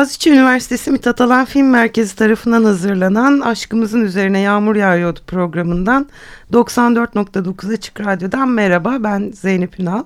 Boğaziçi Üniversitesi Mithat Alan Film Merkezi tarafından hazırlanan Aşkımızın Üzerine Yağmur Yağıyordu programından 94.9 Açık Radyo'dan merhaba ben Zeynep Ünal.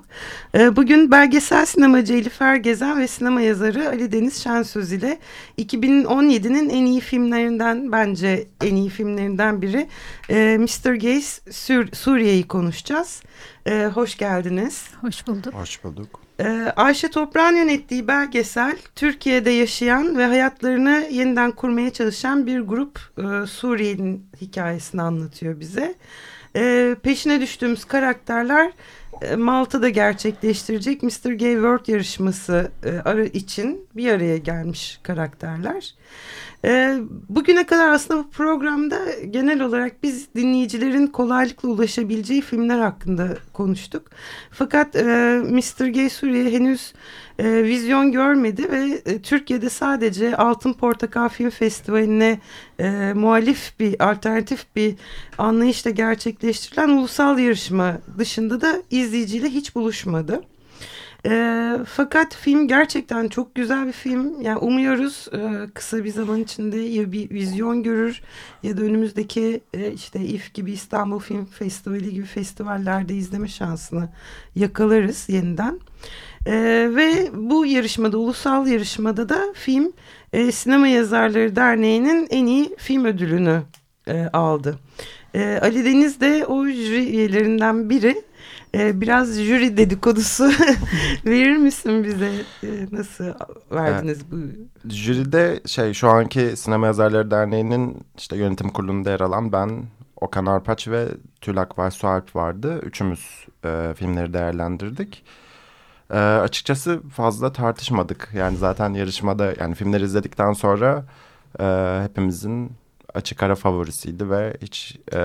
Ee, bugün belgesel sinemacı Elif Ergezen ve sinema yazarı Ali Deniz Şensöz ile 2017'nin en iyi filmlerinden bence en iyi filmlerinden biri e, Mr. Gaze Sur Suriye'yi konuşacağız. Ee, hoş geldiniz. Hoş bulduk. Hoş bulduk. Ee, Ayşe Toprağ'ın yönettiği belgesel Türkiye'de yaşayan ve hayatlarını yeniden kurmaya çalışan bir grup e, Suriye'nin hikayesini anlatıyor bize. E, peşine düştüğümüz karakterler e, Malta'da gerçekleştirecek Mr. Gay World yarışması e, için bir araya gelmiş karakterler. E, bugüne kadar aslında bu programda genel olarak biz dinleyicilerin kolaylıkla ulaşabileceği filmler hakkında konuştuk. Fakat e, Mr. Gay Suriye henüz e, vizyon görmedi ve e, Türkiye'de sadece Altın Portakal Film Festivali'ne e, muhalif bir alternatif bir anlayışla gerçekleştirilen ulusal yarışma dışında da izleyiciyle hiç buluşmadı. E, fakat film gerçekten çok güzel bir film. Yani umuyoruz e, kısa bir zaman içinde ya bir vizyon görür ya da önümüzdeki e, işte İF gibi İstanbul Film Festivali gibi festivallerde izleme şansını yakalarız yeniden. E, ve bu yarışmada, ulusal yarışmada da film e, Sinema Yazarları Derneği'nin en iyi film ödülünü e, aldı. E, Ali Deniz de o jüri üyelerinden biri. E, biraz jüri dedikodusu verir misin bize? E, nasıl verdiniz bu? Jüride şey şu anki Sinema Yazarları Derneği'nin işte yönetim kurulunda yer alan ben, Okan Arpaç ve Tülak Vaysualp vardı. Üçümüz e, filmleri değerlendirdik. E, açıkçası fazla tartışmadık. Yani zaten yarışmada yani filmleri izledikten sonra e, hepimizin açık ara favorisiydi ve hiç e,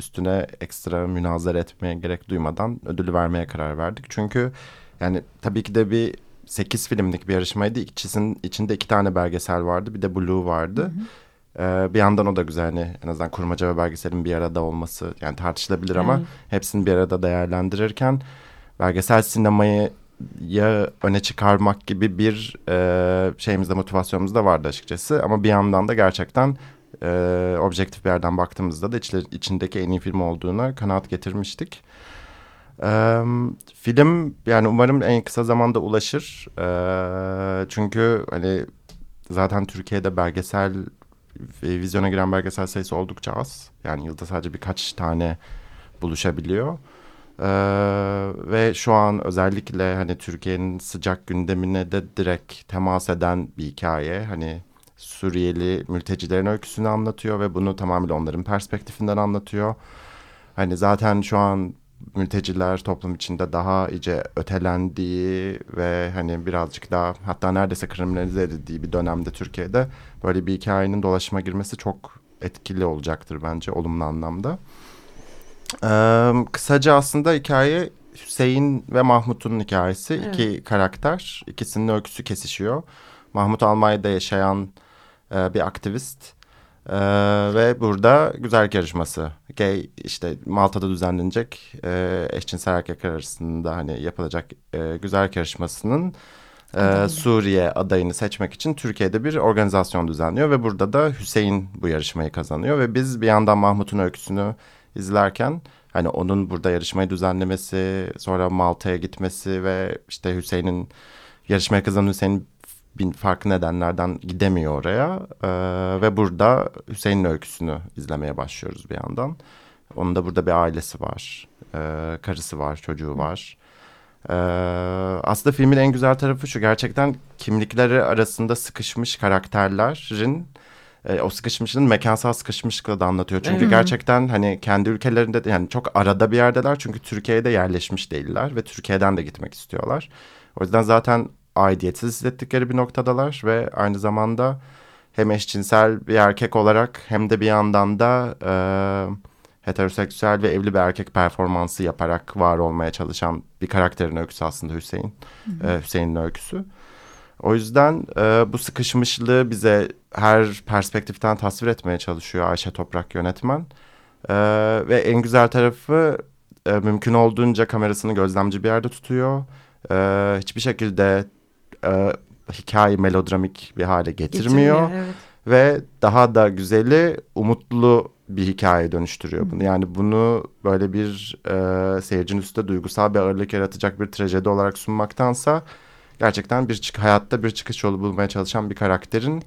üstüne ekstra münazara etmeye gerek duymadan ödülü vermeye karar verdik. Çünkü yani tabii ki de bir sekiz filmlik bir yarışmaydı. İkisinin içinde iki tane belgesel vardı. Bir de Blue vardı. Hı hı. Ee, bir yandan o da güzel hani en azından kurmaca ve belgeselin bir arada olması yani tartışılabilir ama hı. hepsini bir arada değerlendirirken belgesel sinemayı ya öne çıkarmak gibi bir e, şeyimizde motivasyonumuz da vardı açıkçası ama bir yandan da gerçekten e, objektif bir yerden baktığımızda da içler, içindeki en iyi film olduğuna kanaat getirmiştik. E, film yani umarım en kısa zamanda ulaşır. E, çünkü hani zaten Türkiye'de belgesel ve vizyona giren belgesel sayısı oldukça az. Yani yılda sadece birkaç tane buluşabiliyor. Ee, ve şu an özellikle hani Türkiye'nin sıcak gündemine de direkt temas eden bir hikaye. Hani Suriyeli mültecilerin öyküsünü anlatıyor ve bunu tamamıyla onların perspektifinden anlatıyor. Hani zaten şu an mülteciler toplum içinde daha iyice ötelendiği ve hani birazcık daha hatta neredeyse kriminalize edildiği bir dönemde Türkiye'de böyle bir hikayenin dolaşıma girmesi çok etkili olacaktır bence olumlu anlamda. Ee, kısaca aslında hikaye Hüseyin ve Mahmut'un hikayesi. Evet. İki karakter, ikisinin öyküsü kesişiyor. Mahmut Almanya'da yaşayan e, bir aktivist. E, ve burada güzellik yarışması. Gay işte Malta'da düzenlenecek e, eşcinsel erkekler arasında hani yapılacak e, güzellik yarışmasının e, Suriye adayını seçmek için Türkiye'de bir organizasyon düzenliyor ve burada da Hüseyin bu yarışmayı kazanıyor ve biz bir yandan Mahmut'un öyküsünü izlerken hani onun burada yarışmayı düzenlemesi, sonra Malta'ya gitmesi ve işte Hüseyin'in yarışmayı kazanan Hüseyin bin farklı nedenlerden gidemiyor oraya ee, ve burada Hüseyin'in öyküsünü izlemeye başlıyoruz bir yandan. Onun da burada bir ailesi var, ee, karısı var, çocuğu var. Ee, aslında filmin en güzel tarafı şu gerçekten kimlikleri arasında sıkışmış karakterlerin e, o sıkışmışlığın mekansal sıkışmışlıkla da anlatıyor. Çünkü evet. gerçekten hani kendi ülkelerinde yani çok arada bir yerdeler çünkü Türkiye'de yerleşmiş değiller ve Türkiye'den de gitmek istiyorlar. O yüzden zaten aidiyetsiz hissettikleri bir noktadalar ve aynı zamanda hem eşcinsel bir erkek olarak hem de bir yandan da e, heteroseksüel ve evli bir erkek performansı yaparak var olmaya çalışan bir karakterin öyküsü aslında Hüseyin. E, Hüseyin'in öyküsü. O yüzden e, bu sıkışmışlığı bize her perspektiften tasvir etmeye çalışıyor Ayşe Toprak yönetmen. E, ve en güzel tarafı e, mümkün olduğunca kamerasını gözlemci bir yerde tutuyor. E, hiçbir şekilde e, hikaye melodramik bir hale getirmiyor. Getirmiyor, evet. Ve daha da güzeli umutlu bir hikaye dönüştürüyor bunu. Yani bunu böyle bir e, seyircinin üstünde duygusal bir ağırlık yaratacak bir trajedi olarak sunmaktansa gerçekten bir çık hayatta bir çıkış yolu bulmaya çalışan bir karakterin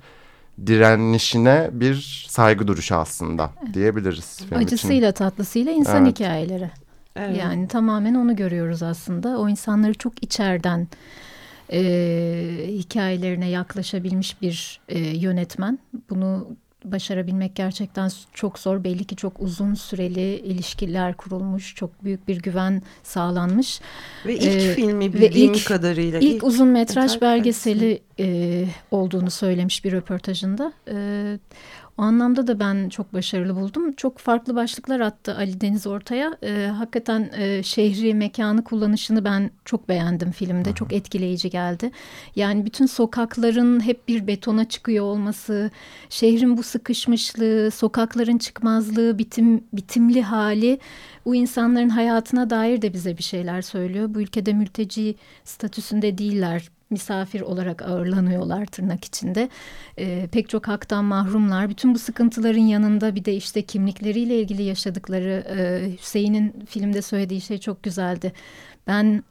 direnişine bir saygı duruşu aslında diyebiliriz. Film Acısıyla için. tatlısıyla insan Evet. hikayeleri. Evet. Yani tamamen onu görüyoruz aslında. O insanları çok içeriden e, hikayelerine yaklaşabilmiş bir e, yönetmen. Bunu başarabilmek gerçekten çok zor. Belli ki çok uzun süreli ilişkiler kurulmuş. Çok büyük bir güven sağlanmış. Ve ilk Ee, filmi ve bildiğim ilk- kadarıyla. İlk uzun metraj metraj belgeseli e, olduğunu söylemiş bir röportajında. E, o anlamda da ben çok başarılı buldum. Çok farklı başlıklar attı Ali Deniz ortaya. E, hakikaten e, şehri, mekanı kullanışını ben çok beğendim filmde. Çok etkileyici geldi. Yani bütün sokakların hep bir betona çıkıyor olması, şehrin bu sıkışmışlığı, sokakların çıkmazlığı, bitim bitimli hali bu insanların hayatına dair de bize bir şeyler söylüyor. Bu ülkede mülteci statüsünde değiller misafir olarak ağırlanıyorlar tırnak içinde. Ee, pek çok haktan mahrumlar. Bütün bu sıkıntıların yanında bir de işte kimlikleriyle ilgili yaşadıkları e, Hüseyin'in filmde söylediği şey çok güzeldi. Ben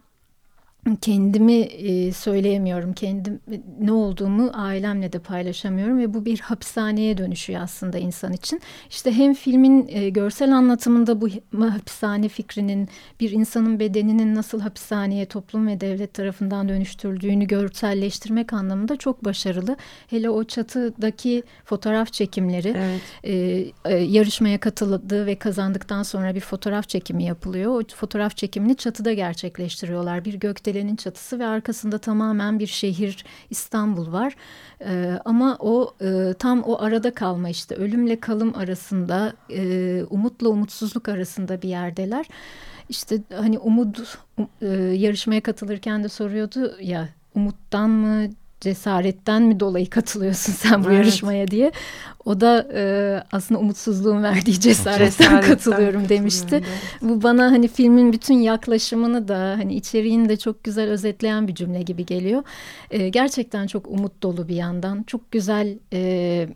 kendimi e, söyleyemiyorum. Kendim ne olduğumu ailemle de paylaşamıyorum ve bu bir hapishaneye dönüşüyor aslında insan için. İşte hem filmin e, görsel anlatımında bu hapishane fikrinin bir insanın bedeninin nasıl hapishaneye toplum ve devlet tarafından dönüştürüldüğünü görselleştirmek anlamında çok başarılı. Hele o çatıdaki fotoğraf çekimleri Evet. e, e, yarışmaya katıldığı ve kazandıktan sonra bir fotoğraf çekimi yapılıyor. O fotoğraf çekimini çatıda gerçekleştiriyorlar. Bir gökdelenin çatısı ve arkasında tamamen bir şehir İstanbul var. E, ama o e, tam o arada kalma işte ölümle kalım arasında, e, umutla umutsuzluk arasında bir yerdeler. İşte hani umut e, yarışmaya katılırken de soruyordu ya umuttan mı cesaretten mi dolayı katılıyorsun sen bu Evet. yarışmaya diye. O da e, aslında umutsuzluğun verdiği cesaretten, Cesaretten katılıyorum demişti. katılıyorum, Bu bana hani filmin bütün yaklaşımını da hani içeriğini de çok güzel özetleyen bir cümle gibi geliyor. E, gerçekten çok umut dolu bir yandan. Çok güzel e,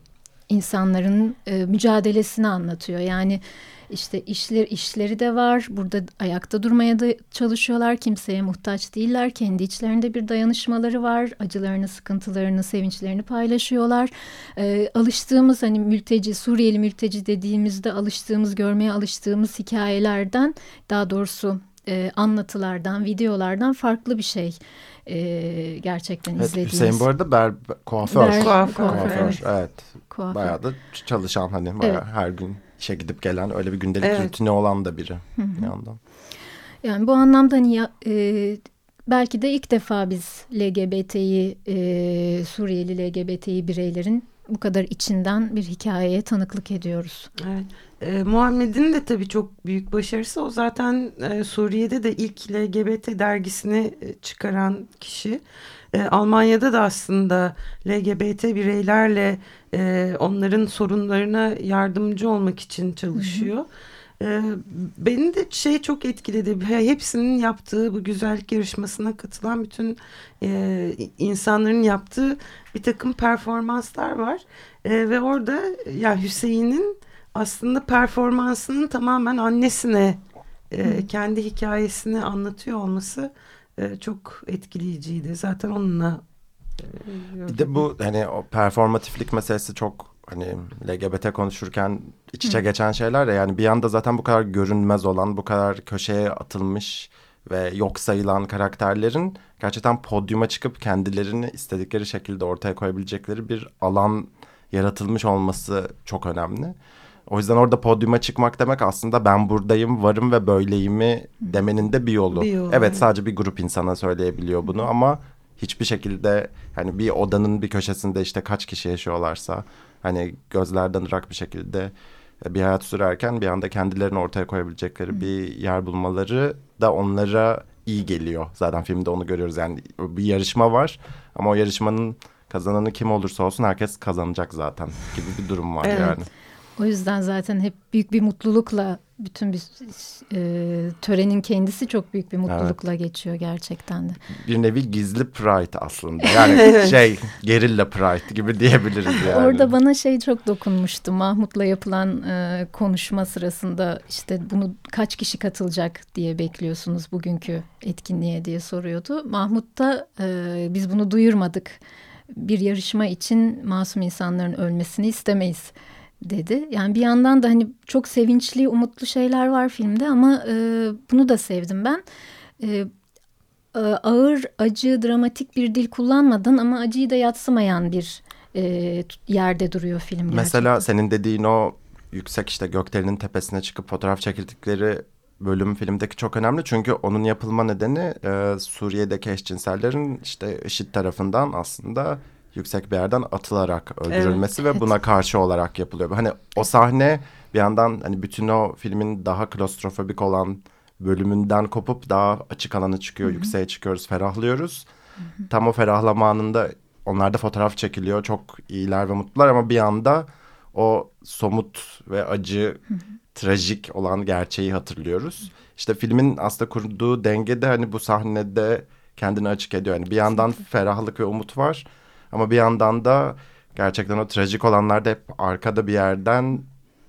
insanların e, mücadelesini anlatıyor. Yani işte işler işleri de var. Burada ayakta durmaya da çalışıyorlar. Kimseye muhtaç değiller. Kendi içlerinde bir dayanışmaları var. Acılarını, sıkıntılarını, sevinçlerini paylaşıyorlar. Ee, alıştığımız hani mülteci, Suriyeli mülteci dediğimizde alıştığımız, görmeye alıştığımız hikayelerden daha doğrusu e, anlatılardan, videolardan farklı bir şey e, gerçekten Evet, izlediğimiz. Hüseyin bu arada ber, kuaför. Ber- Kuaför, Kuaför, evet. evet. Kuaför. Bayağı da çalışan hani bayağı Evet. her gün işe gidip gelen öyle bir gündelik Evet. rutini olan da biri bir yandan. Yani bu anlamda hani ya, e, belki de ilk defa biz LGBT'yi e, Suriyeli LGBT'yi bireylerin bu kadar içinden bir hikayeye tanıklık ediyoruz. Evet. Ee, Muhammed'in de tabii çok büyük başarısı. O zaten e, Suriye'de de ilk LGBT dergisini e, çıkaran kişi. E, Almanya'da da aslında LGBT bireylerle e, onların sorunlarına yardımcı olmak için çalışıyor. E, beni de şey çok etkiledi. Hepsinin yaptığı bu güzellik yarışmasına katılan bütün e, insanların yaptığı bir takım performanslar var. E, ve orada ya Hüseyin'in aslında performansının tamamen annesine e, kendi hikayesini anlatıyor olması e, çok etkileyiciydi. Zaten onunla e, Bir de bu hani o performatiflik meselesi çok hani LGBT konuşurken iç içe geçen şeyler ya yani bir yanda zaten bu kadar görünmez olan bu kadar köşeye atılmış ve yok sayılan karakterlerin gerçekten podyuma çıkıp kendilerini istedikleri şekilde ortaya koyabilecekleri bir alan yaratılmış olması çok önemli. O yüzden orada podyuma çıkmak demek aslında ben buradayım, varım ve böyleyimi demenin de bir yolu. Bir yolu, evet sadece bir grup insana söyleyebiliyor bunu ama hiçbir şekilde hani bir odanın bir köşesinde işte kaç kişi yaşıyorlarsa hani gözlerden ırak bir şekilde bir hayat sürerken bir anda kendilerini ortaya koyabilecekleri Hı. bir yer bulmaları da onlara iyi geliyor. Zaten filmde onu görüyoruz yani bir yarışma var ama o yarışmanın kazananı kim olursa olsun herkes kazanacak zaten gibi bir durum var evet. yani. O yüzden zaten hep büyük bir mutlulukla bütün bir e, törenin kendisi çok büyük bir mutlulukla evet. geçiyor gerçekten de. Bir nevi gizli pride aslında. Yani şey gerilla pride gibi diyebiliriz yani. Orada bana şey çok dokunmuştu. Mahmut'la yapılan e, konuşma sırasında işte bunu kaç kişi katılacak diye bekliyorsunuz bugünkü etkinliğe diye soruyordu. Mahmut da e, biz bunu duyurmadık. Bir yarışma için masum insanların ölmesini istemeyiz dedi. Yani bir yandan da hani çok sevinçli, umutlu şeyler var filmde ama e, bunu da sevdim ben. E, ağır, acı, dramatik bir dil kullanmadan ama acıyı da yatsımayan bir e, yerde duruyor film. Gerçekten. Mesela senin dediğin o yüksek işte gökdelenin tepesine çıkıp fotoğraf çekildikleri bölüm filmdeki çok önemli. Çünkü onun yapılma nedeni e, Suriye'deki eşcinsellerin işte IŞİD tarafından aslında yüksek bir yerden atılarak öldürülmesi evet, ve buna karşı olarak yapılıyor. Hani o sahne bir yandan hani bütün o filmin daha klostrofobik olan bölümünden kopup daha açık alana çıkıyor, Hı-hı. yükseğe çıkıyoruz, ferahlıyoruz. Hı-hı. Tam o ferahlama anında onlar da fotoğraf çekiliyor. Çok iyiler ve mutlular ama bir anda o somut ve acı, Hı-hı. trajik olan gerçeği hatırlıyoruz. Hı-hı. İşte filmin aslında kurduğu denge de hani bu sahnede kendini açık ediyor. Yani bir yandan ferahlık ve umut var ama bir yandan da gerçekten o trajik olanlar da hep arkada bir yerden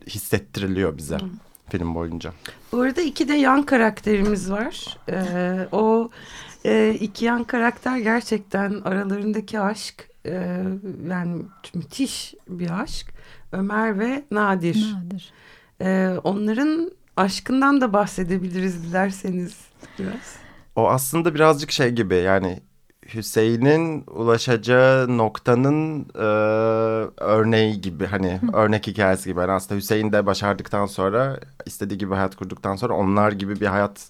hissettiriliyor bize. Hı. Film boyunca. Bu arada iki de yan karakterimiz var. Ee, o e, iki yan karakter gerçekten aralarındaki aşk e, yani müthiş bir aşk. Ömer ve Nadir. Nadir. Ee, onların aşkından da bahsedebiliriz dilerseniz biraz. O aslında birazcık şey gibi yani Hüseyin'in ulaşacağı noktanın e, örneği gibi hani örnek hikayesi gibi. Yani aslında Hüseyin de başardıktan sonra istediği gibi hayat kurduktan sonra onlar gibi bir hayat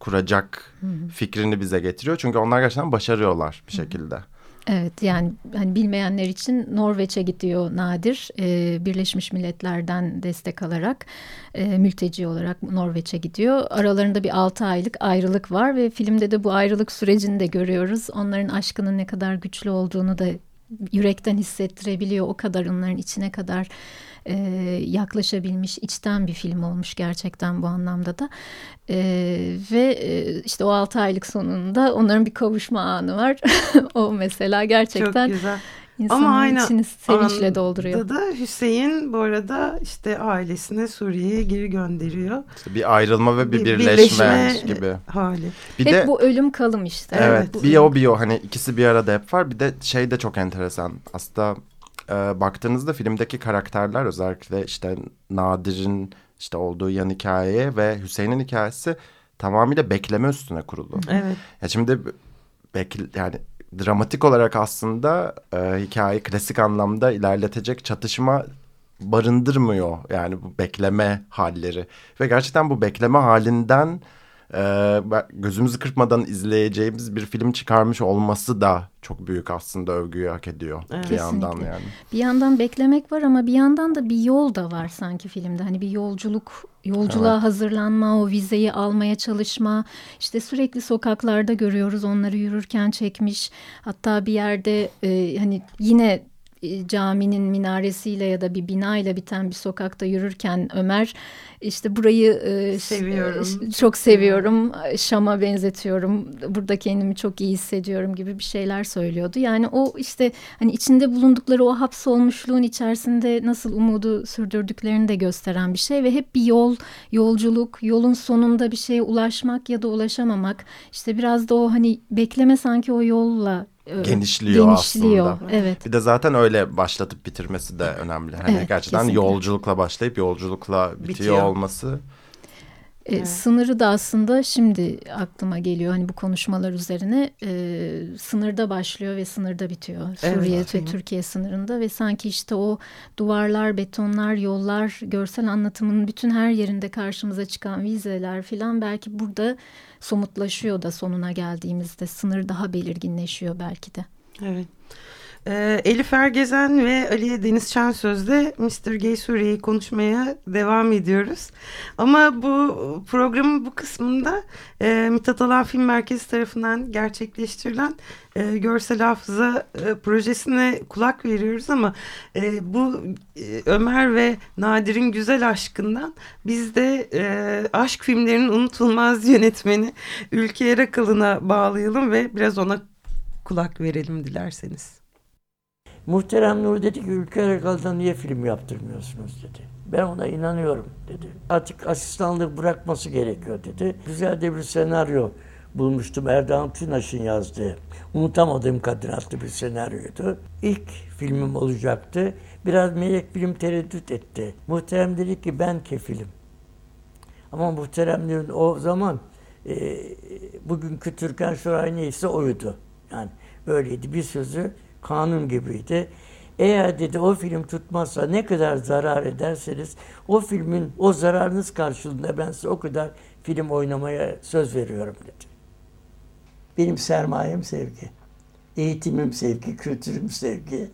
kuracak fikrini bize getiriyor. Çünkü onlar gerçekten başarıyorlar bir şekilde. Evet yani hani bilmeyenler için Norveç'e gidiyor Nadir e, Birleşmiş Milletler'den destek alarak e, mülteci olarak Norveç'e gidiyor. Aralarında bir altı aylık ayrılık var ve filmde de bu ayrılık sürecini de görüyoruz. Onların aşkının ne kadar güçlü olduğunu da yürekten hissettirebiliyor. O kadar onların içine kadar e, yaklaşabilmiş içten bir film olmuş gerçekten bu anlamda da. E, ve e, işte o altı aylık sonunda onların bir kavuşma anı var. o mesela gerçekten... Çok güzel. İnsanın Ama aynı içini sevinçle dolduruyor. da Hüseyin bu arada işte ailesine Suriye'ye geri gönderiyor. İşte bir ayrılma ve bir, bir birleşme, birleşme gibi. Hali. Bir hep de, bu ölüm kalım işte. Evet, evet bir o bir o hani ikisi bir arada hep var. Bir de şey de çok enteresan. Aslında e, baktığınızda filmdeki karakterler özellikle işte Nadir'in işte olduğu yan hikaye ve Hüseyin'in hikayesi tamamıyla bekleme üstüne kurulu. Evet. Ya şimdi bekle yani dramatik olarak aslında e, hikayeyi klasik anlamda ilerletecek çatışma barındırmıyor. Yani bu bekleme halleri. Ve gerçekten bu bekleme halinden gözümüzü kırpmadan izleyeceğimiz bir film çıkarmış olması da çok büyük aslında övgüyü hak ediyor evet. bir yandan yani. Bir yandan beklemek var ama bir yandan da bir yol da var sanki filmde. Hani bir yolculuk, yolculuğa evet. hazırlanma, o vizeyi almaya çalışma. İşte sürekli sokaklarda görüyoruz onları yürürken çekmiş. Hatta bir yerde e, hani yine caminin minaresiyle ya da bir binayla biten bir sokakta yürürken Ömer işte burayı e, seviyorum. çok seviyorum. Şam'a benzetiyorum. Burada kendimi çok iyi hissediyorum gibi bir şeyler söylüyordu. Yani o işte hani içinde bulundukları o hapsolmuşluğun içerisinde nasıl umudu sürdürdüklerini de gösteren bir şey ve hep bir yol, yolculuk, yolun sonunda bir şeye ulaşmak ya da ulaşamamak. İşte biraz da o hani bekleme sanki o yolla genişliyor, genişliyor aslında. Evet. Bir de zaten öyle başlatıp bitirmesi de önemli. Hani evet, gerçekten kesinlikle. yolculukla başlayıp yolculukla bitiyor, bitiyor. olması. E, evet. Sınırı da aslında şimdi aklıma geliyor hani bu konuşmalar üzerine e, sınırda başlıyor ve sınırda bitiyor. Evet, Suriye ve Türkiye sınırında ve sanki işte o duvarlar, betonlar, yollar, görsel anlatımın bütün her yerinde karşımıza çıkan vizeler filan belki burada somutlaşıyor da sonuna geldiğimizde sınır daha belirginleşiyor belki de. Evet. Ee, Elif Ergezen ve Ali Deniz Şensöz'de Mr. Gay Suriye'yi konuşmaya devam ediyoruz. Ama bu programın bu kısmında e, Mithat Alan Film Merkezi tarafından gerçekleştirilen e, görsel hafıza e, projesine kulak veriyoruz ama e, bu e, Ömer ve Nadir'in güzel aşkından biz de e, aşk filmlerinin unutulmaz yönetmeni Ülke Erakalın'a bağlayalım ve biraz ona kulak verelim dilerseniz. Muhterem Nur dedi ki Ülke Erakal'dan niye film yaptırmıyorsunuz dedi. Ben ona inanıyorum dedi. Artık asistanlık bırakması gerekiyor dedi. Güzel de bir senaryo bulmuştum Erdoğan Tünaş'ın yazdığı. Unutamadığım Kadın adlı bir senaryoydu. İlk filmim olacaktı. Biraz melek film tereddüt etti. Muhterem dedi ki ben kefilim. Ama muhteremlerin o zaman e, bugünkü Türkan Şoray neyse oydu. Yani böyleydi. Bir sözü kanun gibiydi. Eğer dedi o film tutmazsa ne kadar zarar ederseniz o filmin o zararınız karşılığında ben size o kadar film oynamaya söz veriyorum dedi. Benim sermayem sevgi. Eğitimim sevgi, kültürüm sevgi.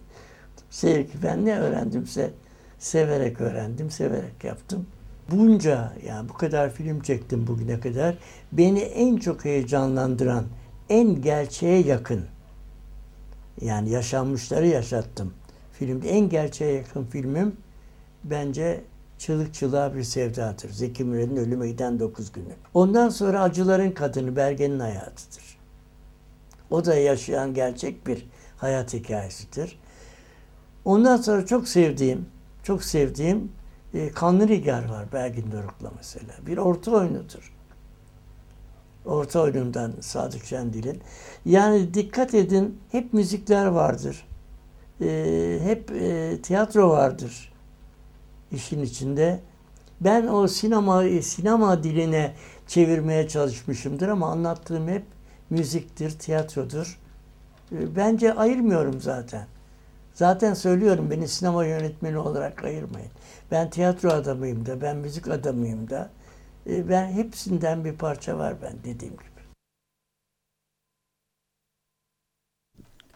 Sevgi. Ben ne öğrendimse severek öğrendim, severek yaptım. Bunca yani bu kadar film çektim bugüne kadar. Beni en çok heyecanlandıran, en gerçeğe yakın yani yaşanmışları yaşattım. Filmde en gerçeğe yakın filmim bence Çığlık Çığlığa Bir Sevdadır. Zeki Müren'in Ölüme Giden Dokuz Günü. Ondan sonra Acıların Kadını Bergen'in hayatıdır. O da yaşayan gerçek bir hayat hikayesidir. Ondan sonra çok sevdiğim, çok sevdiğim e, Kanlı Rigar var Bergin Doruk'la mesela. Bir orta oyunudur. Orta oyunundan Sadık Şendil'in. Yani dikkat edin hep müzikler vardır. E, hep e, tiyatro vardır işin içinde. Ben o sinema sinema diline çevirmeye çalışmışımdır ama anlattığım hep müziktir, tiyatrodur. E, bence ayırmıyorum zaten. Zaten söylüyorum beni sinema yönetmeni olarak ayırmayın. Ben tiyatro adamıyım da, ben müzik adamıyım da. E, ben hepsinden bir parça var ben dediğim gibi.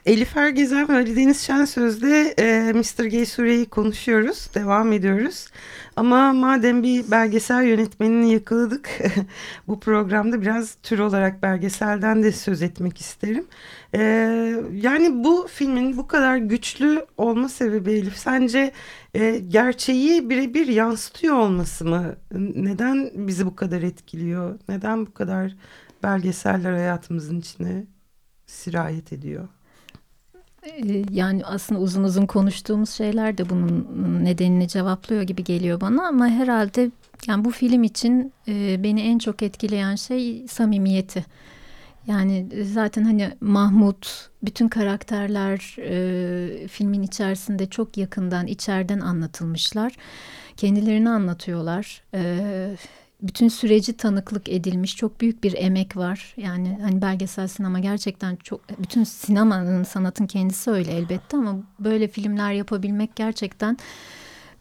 Elif Ergezen ve Ali Deniz Şensöz'le e, Mr. Gay Suriye'yi konuşuyoruz. Devam ediyoruz. Ama madem bir belgesel yönetmenini yakaladık bu programda biraz tür olarak belgeselden de söz etmek isterim. E, yani bu filmin bu kadar güçlü olma sebebi Elif sence e, gerçeği birebir yansıtıyor olması mı? Neden bizi bu kadar etkiliyor? Neden bu kadar belgeseller hayatımızın içine sirayet ediyor? Ee, yani aslında uzun uzun konuştuğumuz şeyler de bunun nedenini cevaplıyor gibi geliyor bana ama herhalde yani bu film için e, beni en çok etkileyen şey samimiyeti. Yani zaten hani Mahmut, bütün karakterler e, filmin içerisinde çok yakından, içeriden anlatılmışlar. Kendilerini anlatıyorlar. E, bütün süreci tanıklık edilmiş çok büyük bir emek var. Yani hani belgesel sinema gerçekten çok bütün sinemanın sanatın kendisi öyle elbette ama böyle filmler yapabilmek gerçekten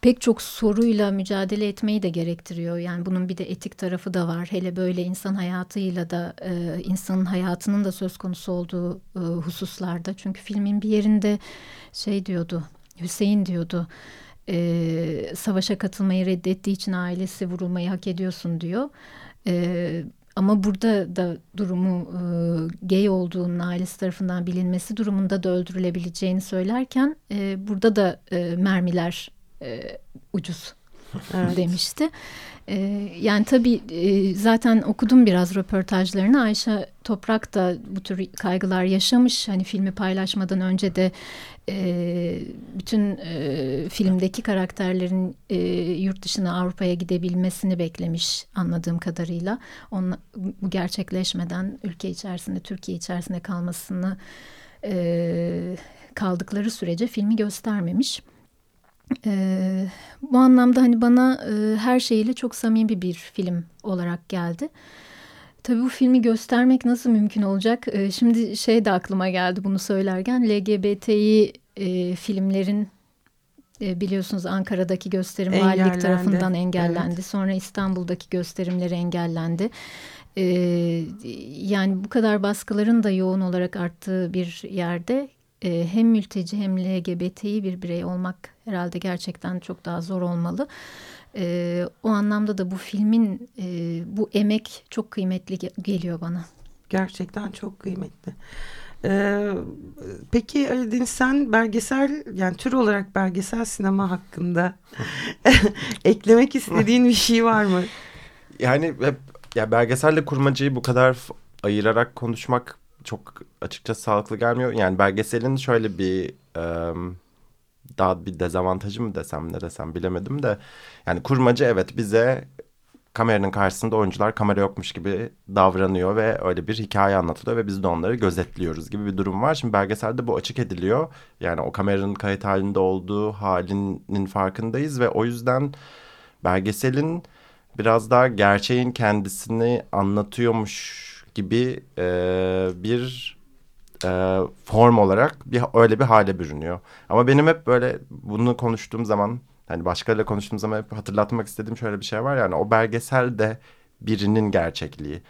pek çok soruyla mücadele etmeyi de gerektiriyor. Yani bunun bir de etik tarafı da var. Hele böyle insan hayatıyla da e, insanın hayatının da söz konusu olduğu e, hususlarda. Çünkü filmin bir yerinde şey diyordu Hüseyin diyordu e, savaşa katılmayı reddettiği için ailesi vurulmayı hak ediyorsun diyor. E, ama burada da durumu e, gay olduğunun ailesi tarafından bilinmesi durumunda da öldürülebileceğini söylerken e, burada da e, mermiler e, ucuz evet. demişti. E, yani tabii e, zaten okudum biraz röportajlarını. Ayşe Toprak da bu tür kaygılar yaşamış. Hani filmi paylaşmadan önce de e, bütün e, filmdeki karakterlerin e, yurt dışına Avrupa'ya gidebilmesini beklemiş anladığım kadarıyla. Onun, bu gerçekleşmeden ülke içerisinde, Türkiye içerisinde kalmasını e, kaldıkları sürece filmi göstermemiş. E, bu anlamda hani bana e, her şeyiyle çok samimi bir film olarak geldi. Tabii bu filmi göstermek nasıl mümkün olacak? E, şimdi şey de aklıma geldi bunu söylerken LGBTİ e, filmlerin e, biliyorsunuz Ankara'daki gösterim valilik tarafından engellendi. Evet. Sonra İstanbul'daki gösterimleri engellendi. E, yani bu kadar baskıların da yoğun olarak arttığı bir yerde e, hem mülteci hem LGBTİ bir birey olmak herhalde gerçekten çok daha zor olmalı. E, o anlamda da bu filmin e, bu emek çok kıymetli geliyor bana. Gerçekten çok kıymetli. Ee, peki Ali Deniz sen belgesel yani tür olarak belgesel sinema hakkında eklemek istediğin bir şey var mı? Yani hep ya belgeselle kurmacayı bu kadar ayırarak konuşmak çok açıkçası sağlıklı gelmiyor. Yani belgeselin şöyle bir um, daha bir dezavantajı mı desem ne desem bilemedim de yani kurmacı evet bize kameranın karşısında oyuncular kamera yokmuş gibi davranıyor ve öyle bir hikaye anlatılıyor ve biz de onları gözetliyoruz gibi bir durum var. Şimdi belgeselde bu açık ediliyor. Yani o kameranın kayıt halinde olduğu halinin farkındayız ve o yüzden belgeselin biraz daha gerçeğin kendisini anlatıyormuş gibi e, bir e, form olarak bir öyle bir hale bürünüyor. Ama benim hep böyle bunu konuştuğum zaman hani başkalarıyla konuştuğum zaman hep hatırlatmak istediğim şöyle bir şey var yani o belgesel de birinin gerçekliği.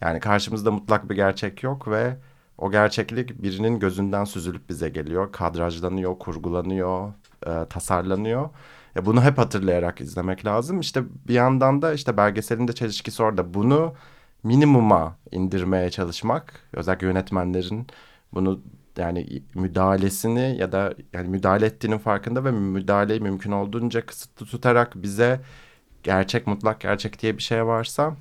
Yani karşımızda mutlak bir gerçek yok ve o gerçeklik birinin gözünden süzülüp bize geliyor. Kadrajlanıyor, kurgulanıyor, e, tasarlanıyor. E, bunu hep hatırlayarak izlemek lazım. İşte bir yandan da işte belgeselin de çelişkisi orada. Bunu minimuma indirmeye çalışmak özellikle yönetmenlerin bunu yani müdahalesini ya da yani müdahale ettiğinin farkında ve müdahaleyi mümkün olduğunca kısıtlı tutarak bize gerçek mutlak gerçek diye bir şey varsa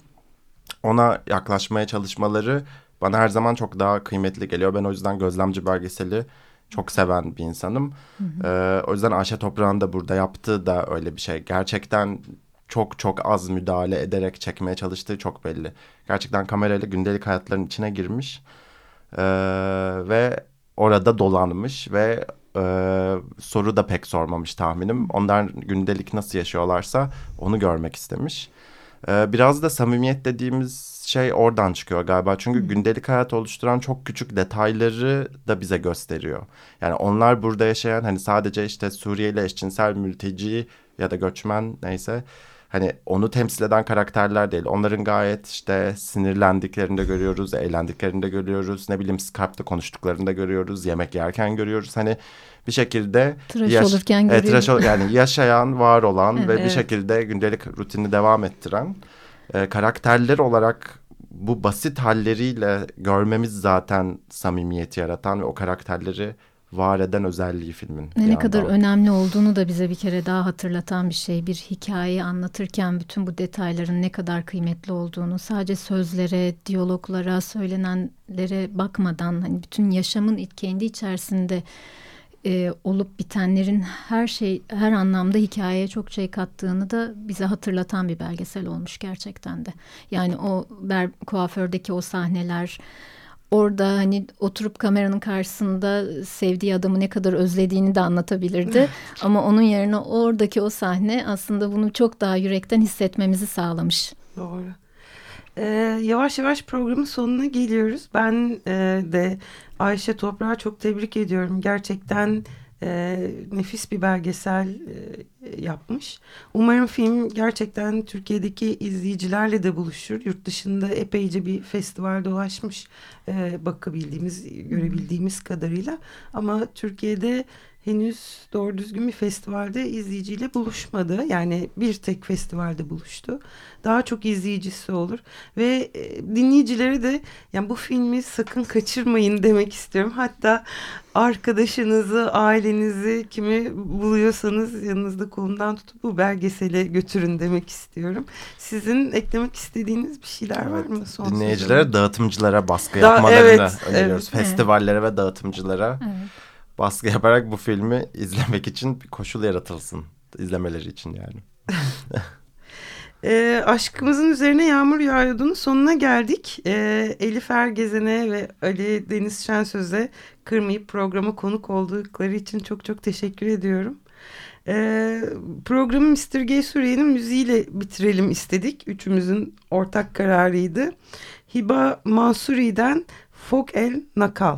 ona yaklaşmaya çalışmaları bana her zaman çok daha kıymetli geliyor. Ben o yüzden gözlemci belgeseli çok seven bir insanım. Hı hı. Ee, o yüzden Ayşe Toprağ'ın da burada yaptığı da öyle bir şey. Gerçekten çok çok az müdahale ederek çekmeye çalıştığı çok belli. Gerçekten kamerayla gündelik hayatların içine girmiş ee, ve orada dolanmış ve e, soru da pek sormamış tahminim. Onlar gündelik nasıl yaşıyorlarsa onu görmek istemiş. Ee, biraz da samimiyet dediğimiz şey oradan çıkıyor galiba. Çünkü gündelik hayat oluşturan çok küçük detayları da bize gösteriyor. Yani onlar burada yaşayan hani sadece işte Suriyeli eşcinsel mülteci ya da göçmen neyse hani onu temsil eden karakterler değil. Onların gayet işte sinirlendiklerini de görüyoruz, eğlendiklerini de görüyoruz. Ne bileyim Skype'da konuştuklarını da görüyoruz, yemek yerken görüyoruz. Hani bir şekilde tıraş yaş, olurken e, tıraş yani yaşayan, var olan evet. ve bir şekilde gündelik rutini devam ettiren e, karakterler olarak bu basit halleriyle görmemiz zaten samimiyeti yaratan ve o karakterleri var eden özelliği filmin. Ne, ne kadar önemli olduğunu da bize bir kere daha hatırlatan bir şey. Bir hikayeyi anlatırken bütün bu detayların ne kadar kıymetli olduğunu sadece sözlere, diyaloglara, söylenenlere bakmadan hani bütün yaşamın kendi içerisinde e, olup bitenlerin her şey her anlamda hikayeye çok şey kattığını da bize hatırlatan bir belgesel olmuş gerçekten de. Yani o ber, kuafördeki o sahneler orada hani oturup kameranın karşısında sevdiği adamı ne kadar özlediğini de anlatabilirdi. Ama onun yerine oradaki o sahne aslında bunu çok daha yürekten hissetmemizi sağlamış. Doğru. Ee, yavaş yavaş programın sonuna geliyoruz. Ben e, de Ayşe Toprağı çok tebrik ediyorum. Gerçekten e, nefis bir belgesel e, yapmış. Umarım film gerçekten Türkiye'deki izleyicilerle de buluşur. Yurt dışında epeyce bir festival dolaşmış e, bakabildiğimiz, görebildiğimiz kadarıyla. Ama Türkiye'de henüz doğru düzgün bir festivalde izleyiciyle buluşmadı. Yani bir tek festivalde buluştu. Daha çok izleyicisi olur ve e, dinleyicilere de yani bu filmi sakın kaçırmayın demek istiyorum. Hatta arkadaşınızı, ailenizi kimi buluyorsanız yanınızda kolundan tutup bu belgesele götürün demek istiyorum. Sizin eklemek istediğiniz bir şeyler evet, var mı? Son dinleyicilere, sözüm? dağıtımcılara baskı da, yapmalarını evet, öneriyoruz. Evet. Festivallere evet. ve dağıtımcılara. Evet baskı yaparak bu filmi izlemek için bir koşul yaratılsın. izlemeleri için yani. E, aşkımızın üzerine yağmur yağıyordunun sonuna geldik. E, Elif Ergezen'e ve Ali Deniz Şensöz'e kırmayıp programa konuk oldukları için çok çok teşekkür ediyorum. Ee, programı Mr. Gay Suriye'nin müziğiyle bitirelim istedik. Üçümüzün ortak kararıydı. Hiba Mansuri'den Fok El Nakal.